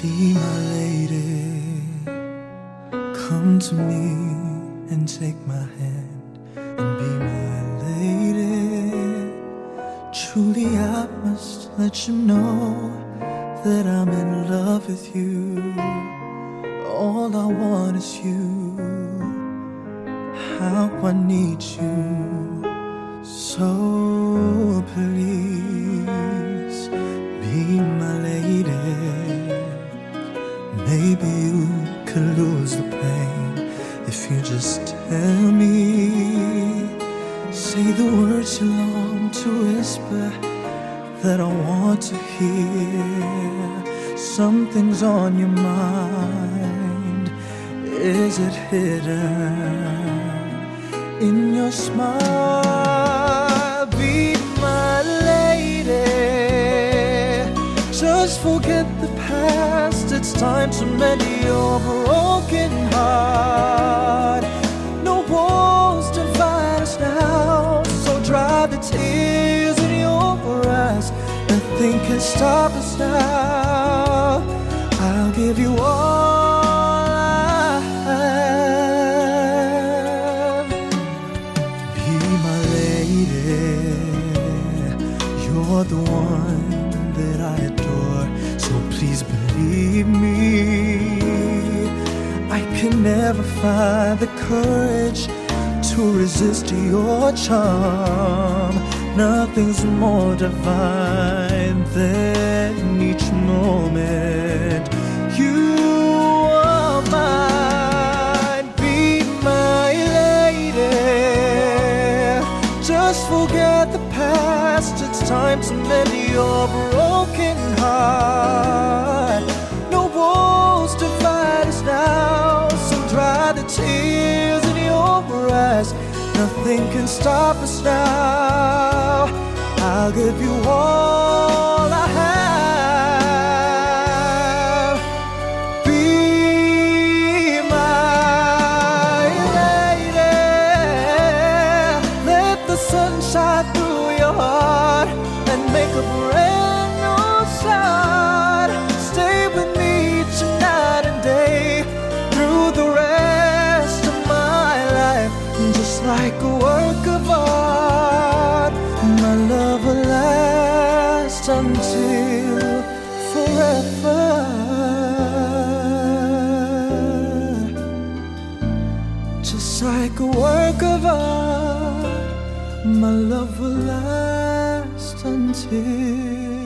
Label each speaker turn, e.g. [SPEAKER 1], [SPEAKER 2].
[SPEAKER 1] Be my lady, come to me and take my hand and be my lady. Truly, I must let you know that I'm in love with you. All I want is you. How I need you. So please Maybe you could lose the pain if you just tell me. Say the words you long to whisper that I want to hear. Something's on your mind. Is it hidden in your smile? Just forget the past. It's time to mend your broken heart. No walls divide us now. So dry the tears in your eyes. Nothing can stop us now. I'll give you all. You're the one that I adore. So please believe me. I can never find the courage to resist your charm. Nothing's more divine than each moment. You are mine, be my lady. Just forget the past, it's time to mend your broken heart. No walls divide us now, so dry the tears in your eyes. Nothing can stop us now. I'll give you all I have. Be my lady. Let the sun shine through your heart and make a brand forever just like a work of art. My love will last until